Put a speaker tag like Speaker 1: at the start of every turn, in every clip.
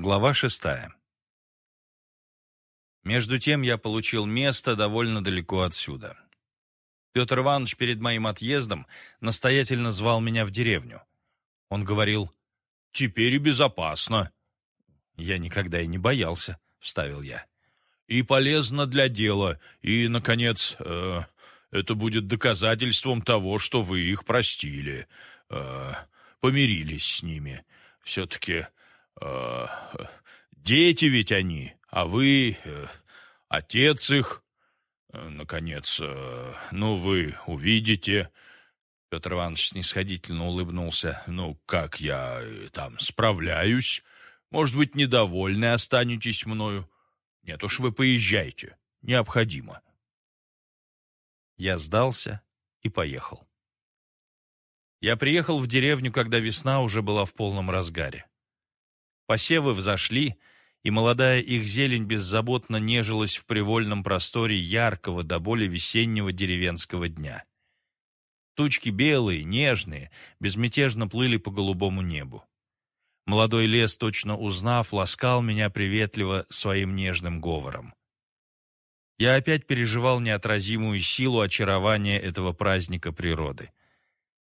Speaker 1: Глава шестая. Между тем я получил место довольно далеко отсюда. Петр Иванович перед моим отъездом настоятельно звал меня в деревню. Он говорил, «Теперь и безопасно». «Я никогда и не боялся», — вставил я. «И полезно для дела, и, наконец, э, это будет доказательством того, что вы их простили, э, помирились с ними. Все-таки э, дети ведь они, а вы э, отец их. Э, наконец, э, ну, вы увидите...» Петр Иванович снисходительно улыбнулся. «Ну, как я э, там справляюсь? Может быть, недовольны останетесь мною? Нет уж, вы поезжайте. Необходимо». Я сдался и поехал. Я приехал в деревню, когда весна уже была в полном разгаре. Посевы взошли, и молодая их зелень беззаботно нежилась в привольном просторе яркого до боли весеннего деревенского дня. Тучки белые, нежные, безмятежно плыли по голубому небу. Молодой лес, точно узнав, ласкал меня приветливо своим нежным говором. Я опять переживал неотразимую силу очарования этого праздника природы.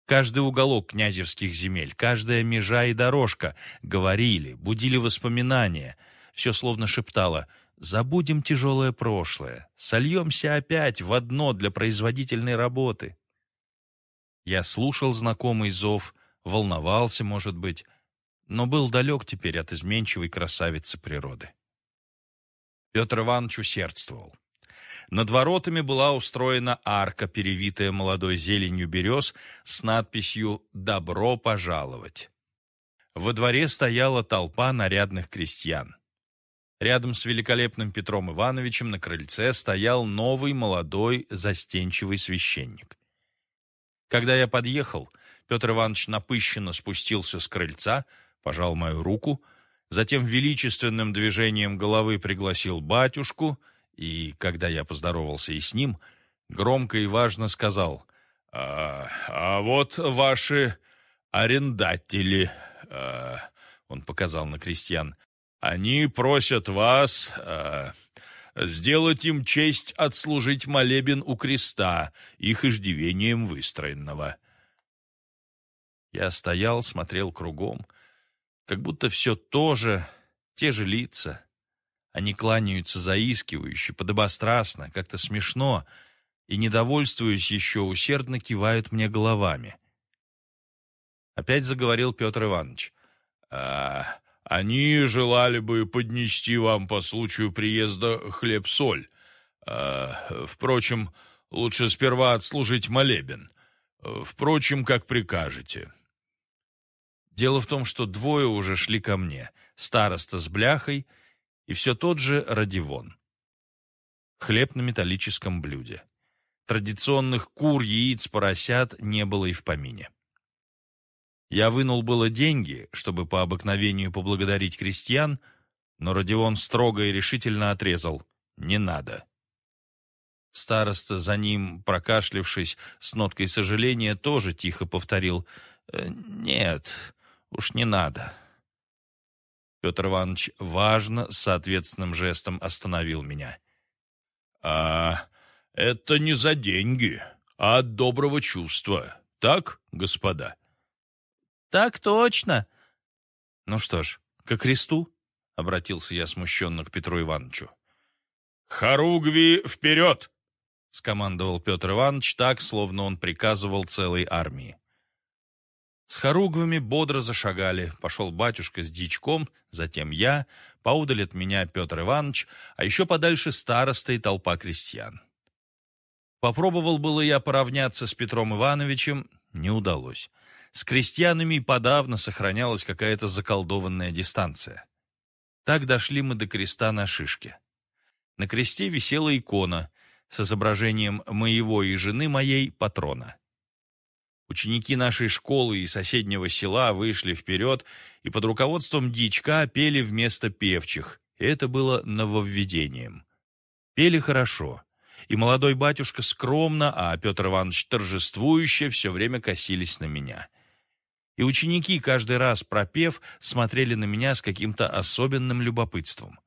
Speaker 1: Каждый уголок князевских земель, каждая межа и дорожка говорили, будили воспоминания. Все словно шептало «Забудем тяжелое прошлое, сольемся опять в одно для производительной работы». Я слушал знакомый зов, волновался, может быть, но был далек теперь от изменчивой красавицы природы. Петр Иванович усердствовал. Над воротами была устроена арка, перевитая молодой зеленью берез, с надписью «Добро пожаловать». Во дворе стояла толпа нарядных крестьян. Рядом с великолепным Петром Ивановичем на крыльце стоял новый молодой застенчивый священник. Когда я подъехал, Петр Иванович напыщенно спустился с крыльца, пожал мою руку, затем величественным движением головы пригласил батюшку — и когда я поздоровался и с ним, громко и важно сказал, «А, а вот ваши арендатели», а, он показал на крестьян, «они просят вас а, сделать им честь отслужить молебен у креста, их иждивением выстроенного». Я стоял, смотрел кругом, как будто все то же, те же лица, они кланяются заискивающе, подобострастно, как-то смешно, и, недовольствуясь еще, усердно кивают мне головами. Опять заговорил Петр Иванович. «А, «Они желали бы поднести вам по случаю приезда хлеб-соль. А, впрочем, лучше сперва отслужить молебен. Впрочем, как прикажете». Дело в том, что двое уже шли ко мне. Староста с бляхой — и все тот же Радивон. Хлеб на металлическом блюде. Традиционных кур, яиц, поросят не было и в помине. Я вынул было деньги, чтобы по обыкновению поблагодарить крестьян, но Родион строго и решительно отрезал «не надо». Староста за ним, прокашлившись с ноткой сожаления, тоже тихо повторил «Э, «нет, уж не надо». Петр Иванович важно, с соответственным жестом остановил меня. «А это не за деньги, а от доброго чувства. Так, господа?»
Speaker 2: «Так точно!»
Speaker 1: «Ну что ж, ко кресту?» — обратился я смущенно к Петру Ивановичу.
Speaker 3: «Хоругви вперед!»
Speaker 1: — скомандовал Петр Иванович так, словно он приказывал целой армии. С хоругвами бодро зашагали. Пошел батюшка с дичком, затем я, поудаль от меня Петр Иванович, а еще подальше староста и толпа крестьян. Попробовал было я поравняться с Петром Ивановичем, не удалось. С крестьянами подавно сохранялась какая-то заколдованная дистанция. Так дошли мы до креста на шишке. На кресте висела икона с изображением моего и жены моей патрона. Ученики нашей школы и соседнего села вышли вперед и под руководством дичка пели вместо певчих. Это было нововведением. Пели хорошо. И молодой батюшка скромно, а Петр Иванович торжествующе все время косились на меня. И ученики, каждый раз пропев, смотрели на меня с каким-то особенным любопытством.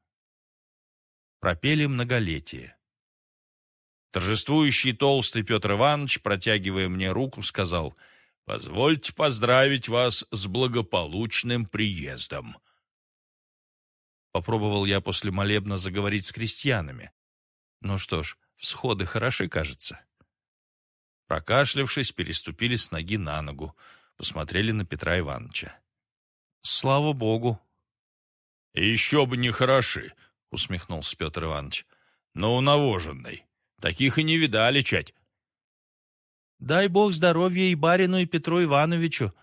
Speaker 1: Пропели многолетие. Торжествующий толстый Петр Иванович, протягивая мне руку, сказал «Позвольте поздравить вас с благополучным приездом». Попробовал я после молебна заговорить с крестьянами. Ну что ж, всходы хороши, кажется. Прокашлявшись, переступили с ноги на ногу, посмотрели на Петра Ивановича. «Слава Богу!»
Speaker 3: «Еще бы не хороши!» — усмехнулся Петр Иванович. «Но у навоженной. Таких и не видали, чать».
Speaker 2: «Дай Бог здоровья и барину, и Петру Ивановичу!»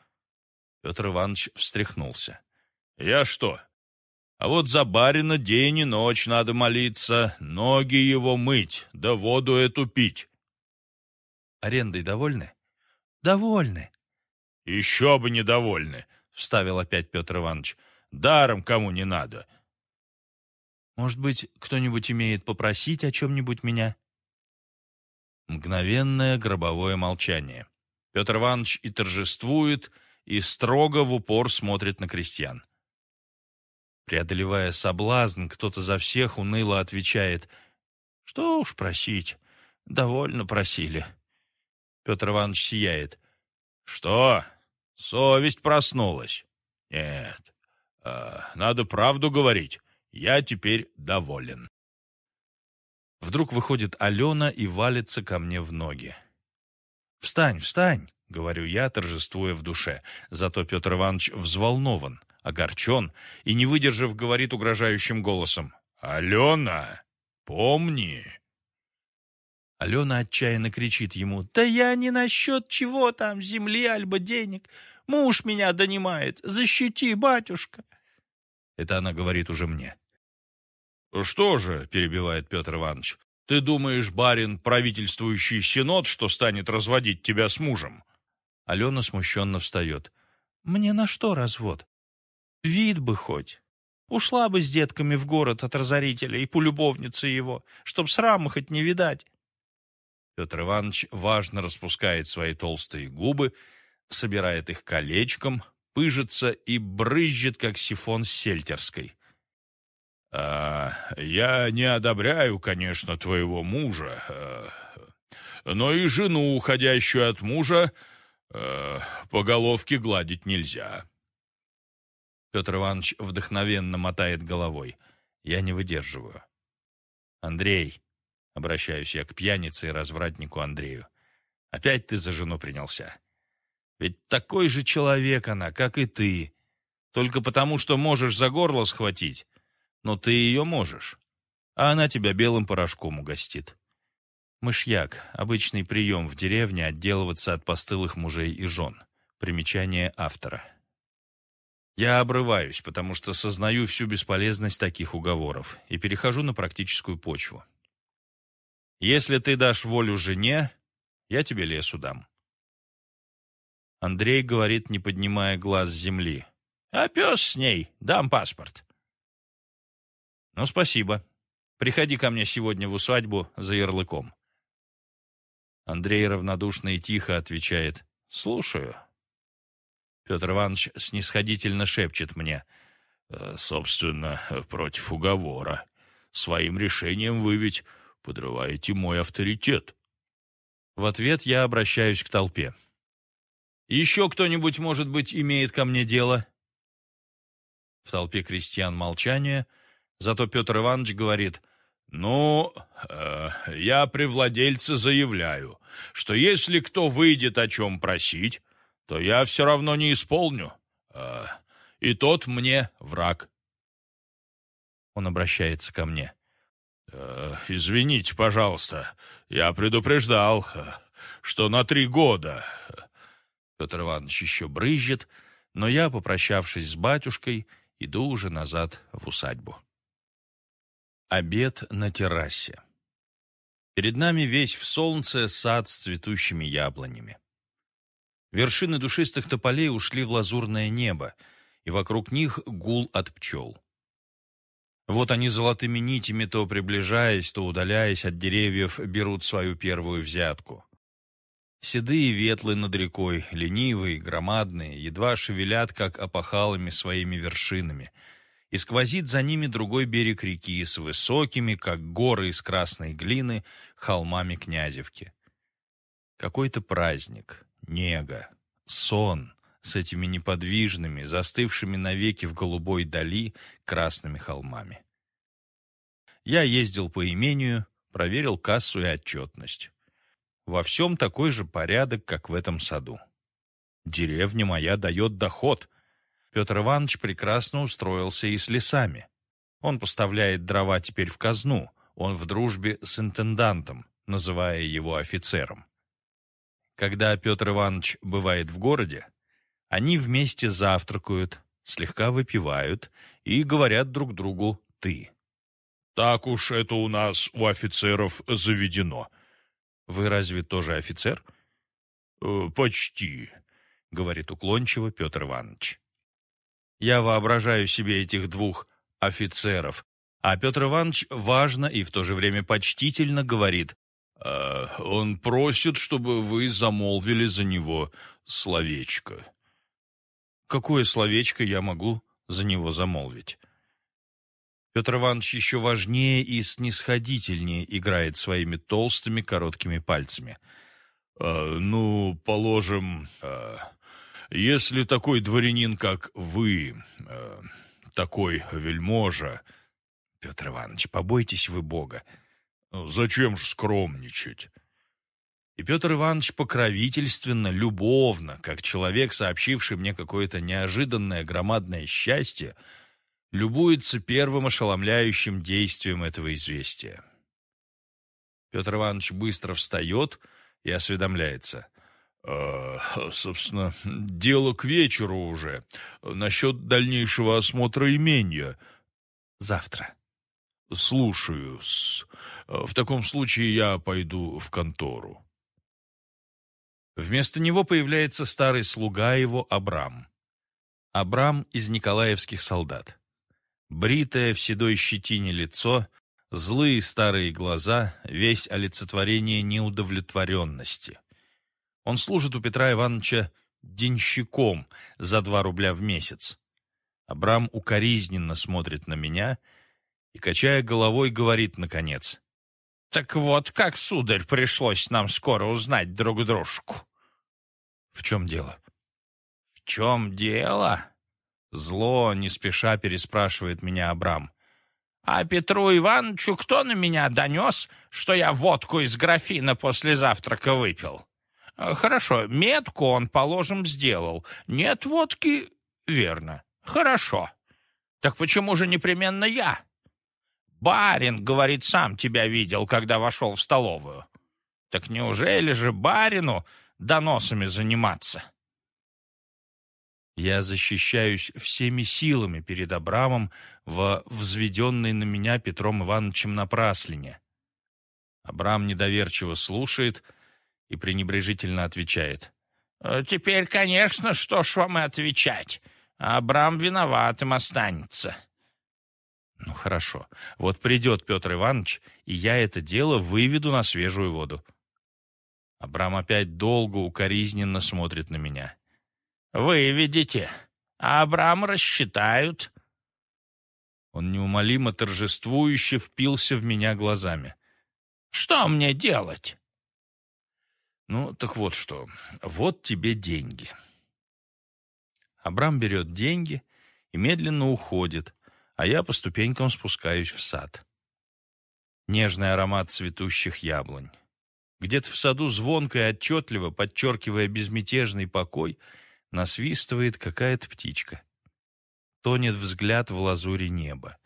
Speaker 1: Петр Иванович встряхнулся.
Speaker 3: «Я что? А вот за барина день и ночь надо молиться, ноги его мыть, да воду эту пить.
Speaker 1: Арендой довольны?
Speaker 2: Довольны.
Speaker 3: Еще бы недовольны, вставил опять Петр Иванович. Даром кому не надо.
Speaker 1: Может быть, кто-нибудь имеет попросить о чем-нибудь меня? Мгновенное гробовое молчание. Петр Иванович и торжествует, и строго в упор смотрит на крестьян. Преодолевая соблазн, кто-то за всех уныло отвечает «Что уж просить, довольно просили». Петр Иванович сияет.
Speaker 3: «Что? Совесть проснулась?» «Нет, э, надо правду говорить. Я теперь доволен».
Speaker 1: Вдруг выходит Алена и валится ко мне в ноги. «Встань, встань!» — говорю я, торжествуя в душе. Зато Петр Иванович взволнован, огорчен и, не выдержав, говорит угрожающим голосом.
Speaker 3: «Алена, помни!»
Speaker 2: Алена отчаянно кричит ему. «Да я не насчет чего там, земли, альбо денег. Муж меня донимает. Защити, батюшка!»
Speaker 1: Это она говорит уже мне.
Speaker 3: «Что же?» — перебивает Петр Иванович. «Ты думаешь, барин, правительствующий синод, что станет разводить тебя с мужем?»
Speaker 1: Алена смущенно встает.
Speaker 2: «Мне на что развод? Вид бы хоть. Ушла бы с детками в город от разорителя и полюбовницы его, чтоб срама хоть не видать.
Speaker 1: Петр Иванович важно распускает свои толстые губы, собирает их колечком, пыжится и брызжет, как сифон с сельтерской.
Speaker 3: «А, «Я не одобряю, конечно, твоего мужа, а, но и жену, уходящую от мужа, а, по головке гладить нельзя».
Speaker 1: Петр Иванович вдохновенно мотает головой. Я не выдерживаю. «Андрей, Обращаюсь я к пьянице и развратнику Андрею. Опять ты за жену принялся. Ведь такой же человек она, как и ты. Только потому, что можешь за горло схватить. Но ты ее можешь. А она тебя белым порошком угостит. Мышьяк — обычный прием в деревне отделываться от постылых мужей и жен. Примечание автора. Я обрываюсь, потому что сознаю всю бесполезность таких уговоров и перехожу на практическую почву. Если ты дашь волю жене, я тебе лесу дам. Андрей говорит, не поднимая глаз с земли. А пес с ней, дам паспорт. Ну, спасибо. Приходи ко мне сегодня в усадьбу за ярлыком. Андрей равнодушно и тихо отвечает. Слушаю. Петр Иванович снисходительно шепчет мне. «Э, собственно, против уговора. Своим решением вы ведь подрываете мой авторитет. В ответ я обращаюсь к толпе. «Еще кто-нибудь, может быть, имеет ко мне дело?» В толпе крестьян молчание, зато Петр Иванович говорит, «Ну, э, я при владельце заявляю, что если кто выйдет о чем просить, то я все равно не исполню, э, и тот мне враг». Он обращается ко мне. Э, «Извините, пожалуйста, я предупреждал, что на три года...» Петр Иванович еще брызжет, но я, попрощавшись с батюшкой, иду уже назад в усадьбу. Обед на террасе. Перед нами весь в солнце сад с цветущими яблонями. Вершины душистых тополей ушли в лазурное небо, и вокруг них гул от пчел. Вот они золотыми нитями, то приближаясь, то удаляясь от деревьев, берут свою первую взятку. Седые ветлы над рекой, ленивые, громадные, едва шевелят, как опахалами своими вершинами. И сквозит за ними другой берег реки с высокими, как горы из красной глины, холмами Князевки. Какой-то праздник, нега, сон с этими неподвижными, застывшими навеки в голубой дали красными холмами. Я ездил по имению, проверил кассу и отчетность. Во всем такой же порядок, как в этом саду. Деревня моя дает доход. Петр Иванович прекрасно устроился и с лесами. Он поставляет дрова теперь в казну, он в дружбе с интендантом, называя его офицером. Когда Петр Иванович бывает в городе, они вместе завтракают, слегка выпивают и говорят друг другу «ты».
Speaker 3: «Так уж это у нас у офицеров заведено»,
Speaker 1: «Вы разве тоже офицер?»
Speaker 3: «Э, «Почти», —
Speaker 1: говорит уклончиво Петр Иванович. Я воображаю себе этих двух офицеров, а Петр Иванович важно и в то же время почтительно говорит,
Speaker 3: «Э, «Он просит, чтобы вы замолвили за него словечко».
Speaker 1: «Какое словечко я могу за него замолвить?» Петр Иванович еще важнее и снисходительнее играет своими толстыми короткими пальцами.
Speaker 3: «Э, «Ну, положим, э, если такой дворянин, как вы, э, такой вельможа...»
Speaker 1: «Петр Иванович, побойтесь вы Бога».
Speaker 3: «Зачем ж скромничать?»
Speaker 1: И Петр Иванович покровительственно, любовно, как человек, сообщивший мне какое-то неожиданное громадное счастье, любуется первым ошеломляющим действием этого известия. Петр Иванович быстро встает и осведомляется.
Speaker 3: «Э, «Собственно, дело к вечеру уже. Насчет дальнейшего осмотра имения».
Speaker 1: «Завтра».
Speaker 3: «Слушаюсь. В таком случае я пойду в контору».
Speaker 1: Вместо него появляется старый слуга его Абрам. Абрам из николаевских солдат. Бритое в седой щетине лицо, злые старые глаза, весь олицетворение неудовлетворенности. Он служит у Петра Ивановича денщиком за два рубля в месяц. Абрам укоризненно смотрит на меня и, качая головой, говорит, наконец, «Так вот, как, сударь, пришлось нам скоро узнать друг дружку». «В чем дело?» «В чем дело?» Зло, не спеша, переспрашивает меня Абрам. «А Петру Ивановичу кто на меня донес, что я водку из графина после завтрака выпил?» Э, «Хорошо, метку он, положим, сделал. Нет водки?» «Верно. Хорошо. Так почему же непременно я?» «Барин, — говорит, — сам тебя видел, когда вошел в столовую. Так неужели же барину доносами заниматься?» Я защищаюсь всеми силами перед Абрамом во взведенной на меня Петром Ивановичем напраслине. Абрам недоверчиво слушает и пренебрежительно отвечает. «Э, «Теперь, конечно, что ж вам и отвечать. Абрам виноватым останется». «Ну хорошо. Вот придет Петр Иванович, и я это дело выведу на свежую воду». Абрам опять долго укоризненно смотрит на меня. Вы видите, а Абрам рассчитают. Он неумолимо торжествующе впился в меня глазами. Что мне делать? Ну, так вот что. Вот тебе деньги. Абрам берет деньги и медленно уходит, а я по ступенькам спускаюсь в сад. Нежный аромат цветущих яблонь. Где-то в саду звонко и отчетливо, подчеркивая безмятежный покой, насвистывает какая-то птичка. Тонет взгляд в лазуре неба.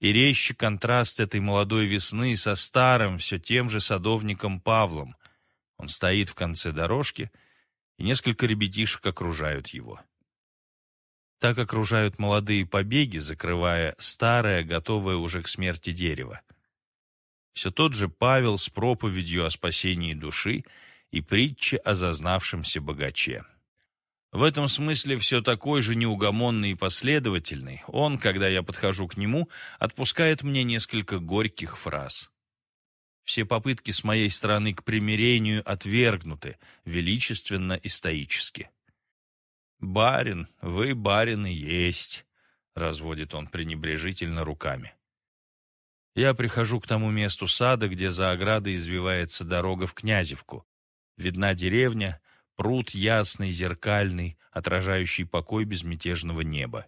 Speaker 1: И резче контраст этой молодой весны со старым, все тем же садовником Павлом. Он стоит в конце дорожки, и несколько ребятишек окружают его. Так окружают молодые побеги, закрывая старое, готовое уже к смерти дерево. Все тот же Павел с проповедью о спасении души и притче о зазнавшемся богаче. В этом смысле все такой же неугомонный и последовательный. Он, когда я подхожу к нему, отпускает мне несколько горьких фраз. Все попытки с моей стороны к примирению отвергнуты, величественно и стоически. «Барин, вы барин и есть», — разводит он пренебрежительно руками. Я прихожу к тому месту сада, где за оградой извивается дорога в Князевку. Видна деревня, пруд ясный, зеркальный, отражающий покой безмятежного неба.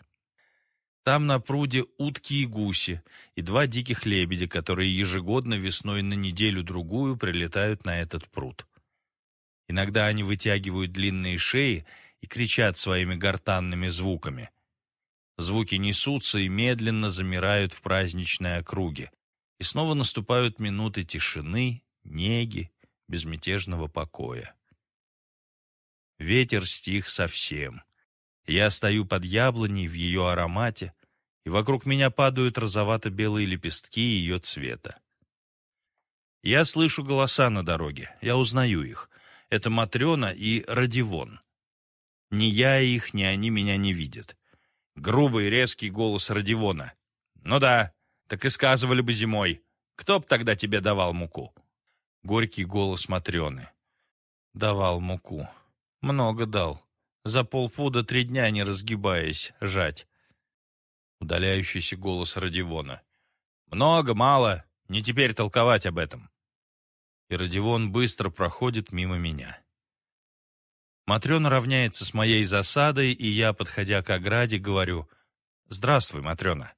Speaker 1: Там на пруде утки и гуси, и два диких лебедя, которые ежегодно весной на неделю-другую прилетают на этот пруд. Иногда они вытягивают длинные шеи и кричат своими гортанными звуками. Звуки несутся и медленно замирают в праздничной округе, и снова наступают минуты тишины, неги, безмятежного покоя. Ветер стих совсем. Я стою под яблоней в ее аромате, и вокруг меня падают розовато-белые лепестки ее цвета. Я слышу голоса на дороге, я узнаю их. Это Матрена и Радивон. Ни я их, ни они меня не видят. Грубый, резкий голос Радивона. «Ну да, так и сказывали бы зимой. Кто б тогда тебе давал муку?» Горький голос Матрены. «Давал муку. Много дал. За полпуда три дня, не разгибаясь, жать». Удаляющийся голос Радивона. «Много, мало. Не теперь толковать об этом». И Радивон быстро проходит мимо меня. Матрена равняется с моей засадой, и я, подходя к ограде, говорю «Здравствуй, Матрена».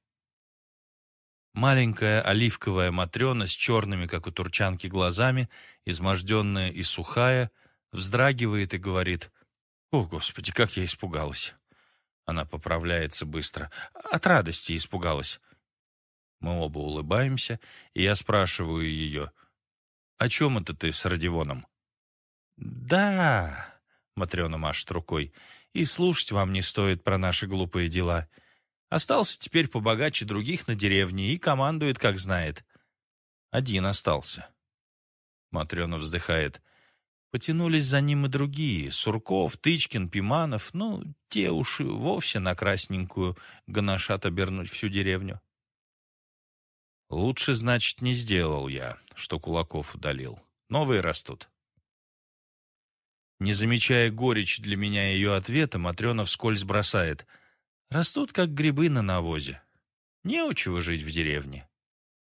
Speaker 1: Маленькая оливковая Матрена с черными, как у турчанки, глазами, изможденная и сухая, вздрагивает и говорит «О, Господи, как я испугалась!» Она поправляется быстро. От радости испугалась. Мы оба улыбаемся, и я спрашиваю ее «О чем это ты с Родионом?» «Да...» Матрена машет рукой. «И слушать вам не стоит про наши глупые дела. Остался теперь побогаче других на деревне и командует, как знает. Один остался». Матрена вздыхает. Потянулись за ним и другие. Сурков, Тычкин, Пиманов. Ну, те уж и вовсе на красненькую гоношат обернуть всю деревню. Лучше, значит, не сделал я, что Кулаков удалил. Новые растут. Не замечая горечь для меня ее ответа, Матрена вскользь бросает. Растут, как грибы на навозе. Не у чего жить в деревне.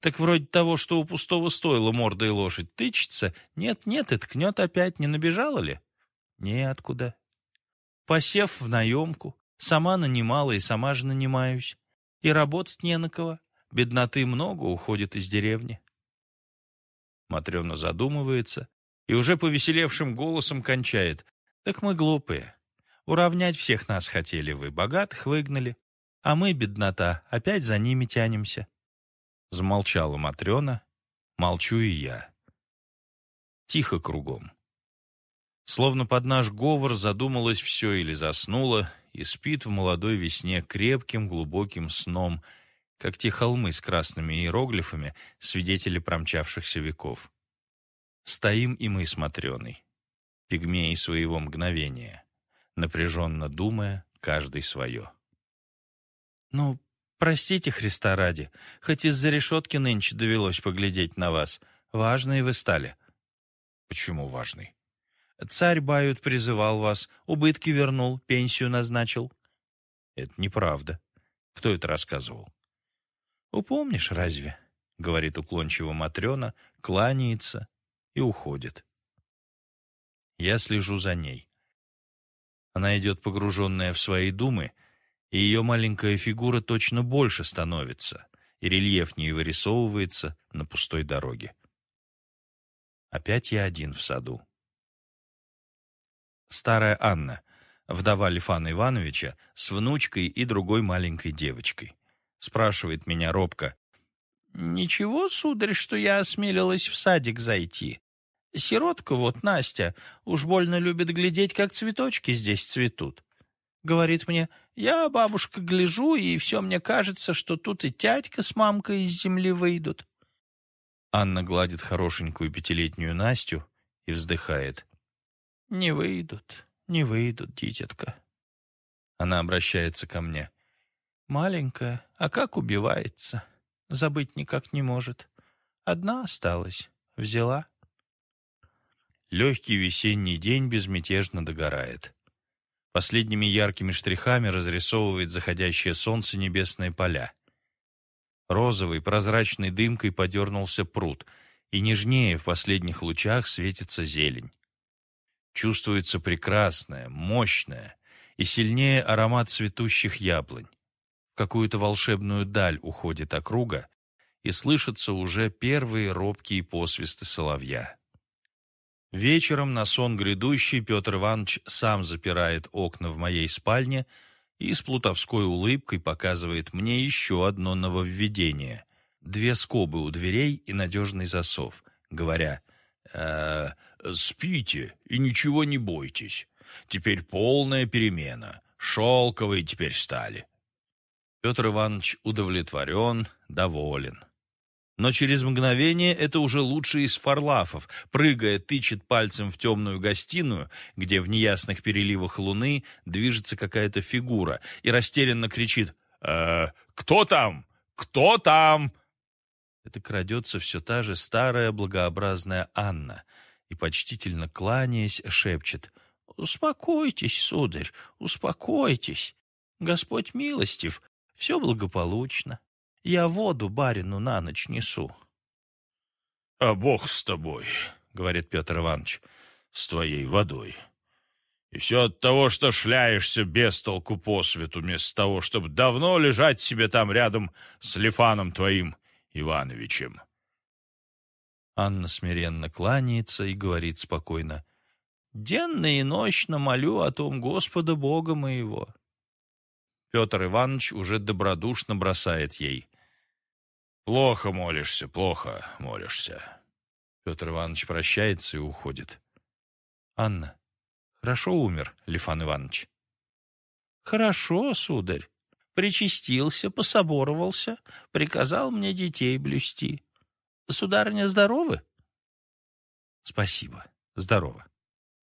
Speaker 1: Так вроде того, что у пустого стойла морда и лошадь тычется, нет-нет, и ткнет опять, не набежала ли? Неоткуда. Посев в наемку, сама нанимала и сама же нанимаюсь. И работать не на кого. Бедноты много уходит из деревни. Матрена задумывается, и уже повеселевшим голосом кончает. «Так мы глупые. Уравнять всех нас хотели вы, богатых выгнали, а мы, беднота, опять за ними тянемся». Замолчала Матрена, молчу и я. Тихо кругом. Словно под наш говор задумалось все или заснуло и спит в молодой весне крепким глубоким сном, как те холмы с красными иероглифами, свидетели промчавшихся веков. Стоим и мы с Матрёной, пигмеи своего мгновения, напряженно думая, каждый свое. «Ну, простите Христа ради, хоть из-за решетки нынче довелось поглядеть на вас. Важные вы стали». «Почему важный?» «Царь Бают призывал вас, убытки вернул, пенсию назначил». «Это неправда. Кто это рассказывал?» «Упомнишь разве?» — говорит уклончиво Матрена, кланяется, и уходит. Я слежу за ней. Она идет погруженная в свои думы, и ее маленькая фигура точно больше становится, и рельеф не вырисовывается на пустой дороге. Опять я один в саду. Старая Анна, вдова Лифана Ивановича, с внучкой и другой маленькой девочкой. Спрашивает меня робко. «Ничего, сударь, что я осмелилась в садик зайти. Сиротка вот, Настя, уж больно любит глядеть, как цветочки здесь цветут. Говорит мне, я, бабушка, гляжу, и все мне кажется, что тут и тятька с мамкой из земли выйдут. Анна гладит хорошенькую пятилетнюю Настю и вздыхает. Не выйдут, не выйдут, дитятка. Она обращается ко мне. Маленькая, а как убивается? Забыть никак не может. Одна осталась
Speaker 2: Взяла?» Легкий весенний день безмятежно догорает. Последними яркими штрихами разрисовывает заходящее солнце небесные поля. Розовой прозрачной дымкой подернулся пруд, и нежнее в последних лучах светится зелень. Чувствуется прекрасная, мощная и сильнее аромат цветущих яблонь. В какую-то волшебную даль уходит округа, и слышатся уже первые робкие посвисты соловья. Вечером на сон грядущий Петр Иванович сам запирает окна в моей спальне и с плутовской улыбкой показывает мне еще одно нововведение. Две скобы у дверей и надежный засов, говоря «Э, «Спите и ничего не бойтесь. Теперь полная перемена. Шелковые теперь стали». Петр Иванович удовлетворен, доволен. Но через мгновение это уже лучший из фарлафов, прыгая, тычет пальцем в темную гостиную, где в неясных переливах луны движется какая-то фигура, и растерянно кричит «Э, «Кто там? Кто там?» Это крадется все та же старая благообразная Анна, и, почтительно кланяясь, шепчет «Успокойтесь, сударь, успокойтесь. Господь милостив, все благополучно. Я воду барину на ночь несу.
Speaker 3: — А Бог с тобой, — говорит Петр Иванович, — с твоей водой. И все от того, что шляешься без толку по свету, вместо того, чтобы давно лежать себе там рядом с Лифаном твоим Ивановичем.
Speaker 2: Анна смиренно кланяется и говорит спокойно. «Денно и ночно молю о том Господа Бога моего». Петр Иванович уже добродушно бросает ей.
Speaker 3: Плохо молишься, плохо молишься.
Speaker 2: Петр Иванович прощается и уходит. Анна, хорошо умер Лифан Иванович? Хорошо, сударь. Причастился, пособоровался, приказал мне детей блюсти. Сударыня здоровы? Спасибо, здорово.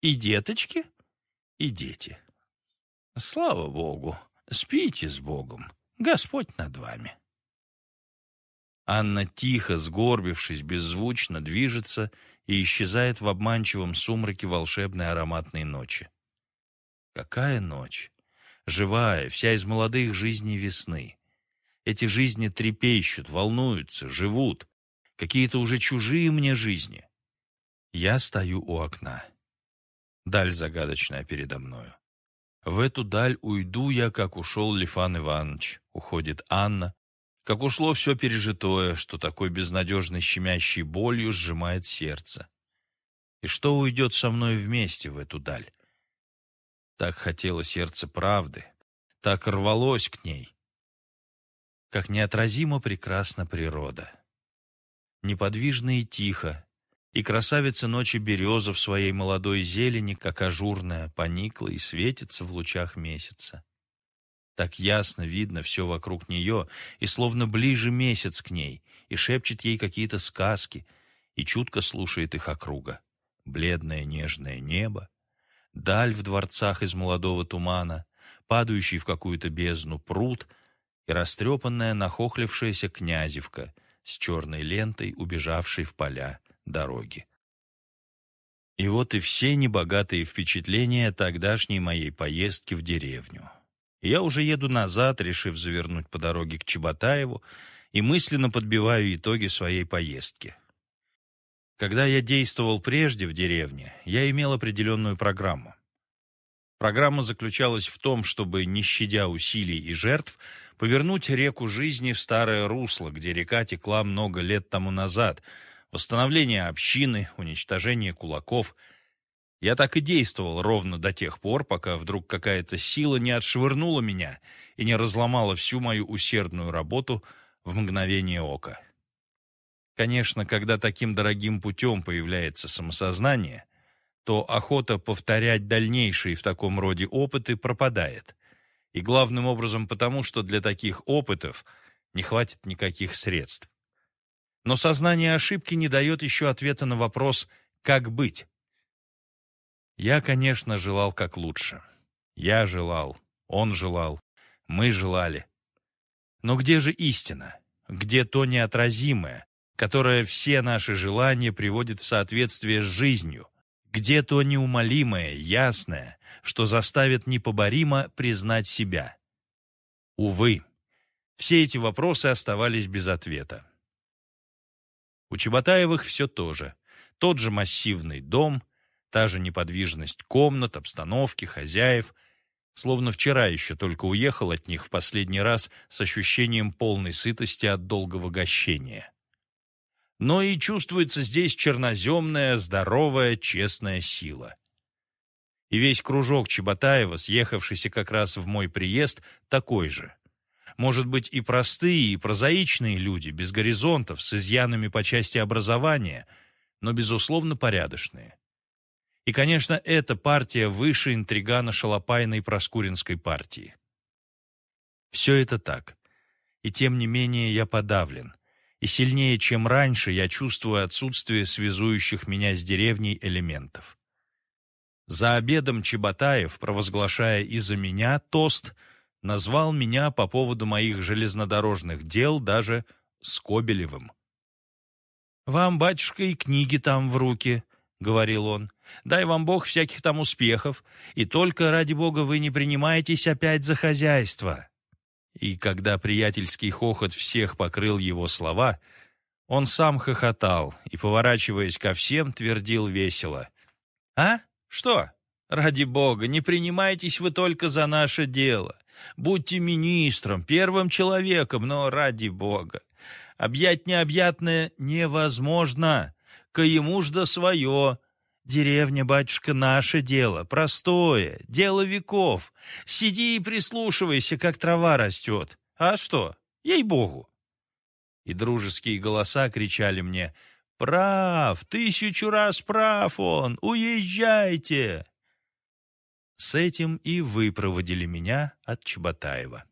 Speaker 2: И деточки, и дети. Слава Богу, спите с Богом, Господь над вами. Анна тихо, сгорбившись, беззвучно движется и исчезает в обманчивом сумраке волшебной ароматной ночи. Какая ночь! Живая, вся из молодых жизней весны. Эти жизни трепещут, волнуются, живут. Какие-то уже чужие мне жизни. Я стою у окна. Даль загадочная передо мною. В эту даль уйду я, как ушел Лифан Иванович. Уходит Анна, как ушло все пережитое, что такой безнадежной щемящей болью сжимает сердце. И что уйдет со мной вместе в эту даль? Так хотело сердце правды, так рвалось к ней. Как неотразимо прекрасна природа. Неподвижно и тихо, и красавица ночи береза в своей молодой зелени, как ажурная, поникла и светится в лучах месяца. Так ясно видно все вокруг нее, и словно ближе месяц к ней, и шепчет ей какие-то сказки, и чутко слушает их округа. Бледное нежное небо, даль в дворцах из молодого тумана, падающий в какую-то бездну пруд и растрепанная нахохлившаяся князевка с черной лентой, убежавшей в поля дороги. И вот и все небогатые впечатления тогдашней моей поездки в деревню я уже еду назад, решив завернуть по дороге к Чеботаеву, и мысленно подбиваю итоги своей поездки. Когда я действовал прежде в деревне, я имел определенную программу. Программа заключалась в том, чтобы, не щадя усилий и жертв, повернуть реку жизни в старое русло, где река текла много лет тому назад, восстановление общины, уничтожение кулаков — я так и действовал ровно до тех пор, пока вдруг какая-то сила не отшвырнула меня и не разломала всю мою усердную работу в мгновение ока. Конечно, когда таким дорогим путем появляется самосознание, то охота повторять дальнейшие в таком роде опыты пропадает. И главным образом потому, что для таких опытов не хватит никаких средств. Но сознание ошибки не дает еще ответа на вопрос «как быть?». Я, конечно, желал как лучше. Я желал, он желал, мы желали. Но где же истина? Где то неотразимое, которая все наши желания приводит в соответствие с жизнью, где то неумолимое, ясное, что заставит непоборимо признать себя. Увы, все эти вопросы оставались без ответа. У Чеботаевых все то же. Тот же массивный дом, та же неподвижность комнат, обстановки, хозяев. Словно вчера еще только уехал от них в последний раз с ощущением полной сытости от долгого гощения. Но и чувствуется здесь черноземная, здоровая, честная сила. И весь кружок Чеботаева, съехавшийся как раз в мой приезд, такой же может быть, и простые, и прозаичные люди, без горизонтов, с изъянами по части образования, но, безусловно, порядочные. И, конечно, эта партия выше интригана Шалопайной Проскуринской партии. Все это так. И тем не менее я подавлен. И сильнее, чем раньше, я чувствую отсутствие связующих меня с деревней элементов. За обедом Чеботаев, провозглашая из-за меня тост – назвал меня по поводу моих железнодорожных дел даже Скобелевым. «Вам, батюшка, и книги там в руки», — говорил он. «Дай вам Бог всяких там успехов, и только, ради Бога, вы не принимаетесь опять за хозяйство». И когда приятельский хохот всех покрыл его слова, он сам хохотал и, поворачиваясь ко всем, твердил весело. «А? Что? Ради Бога, не принимайтесь вы только за наше дело. Будьте министром, первым человеком, но ради бога. Объять необъятное невозможно. К ему ж да свое. Деревня, батюшка, наше дело, простое, дело веков. Сиди и прислушивайся, как трава растет. А что? Ей-богу. И дружеские голоса кричали мне «Прав! Тысячу раз прав он! Уезжайте!» С этим и вы проводили меня от Чеботаева.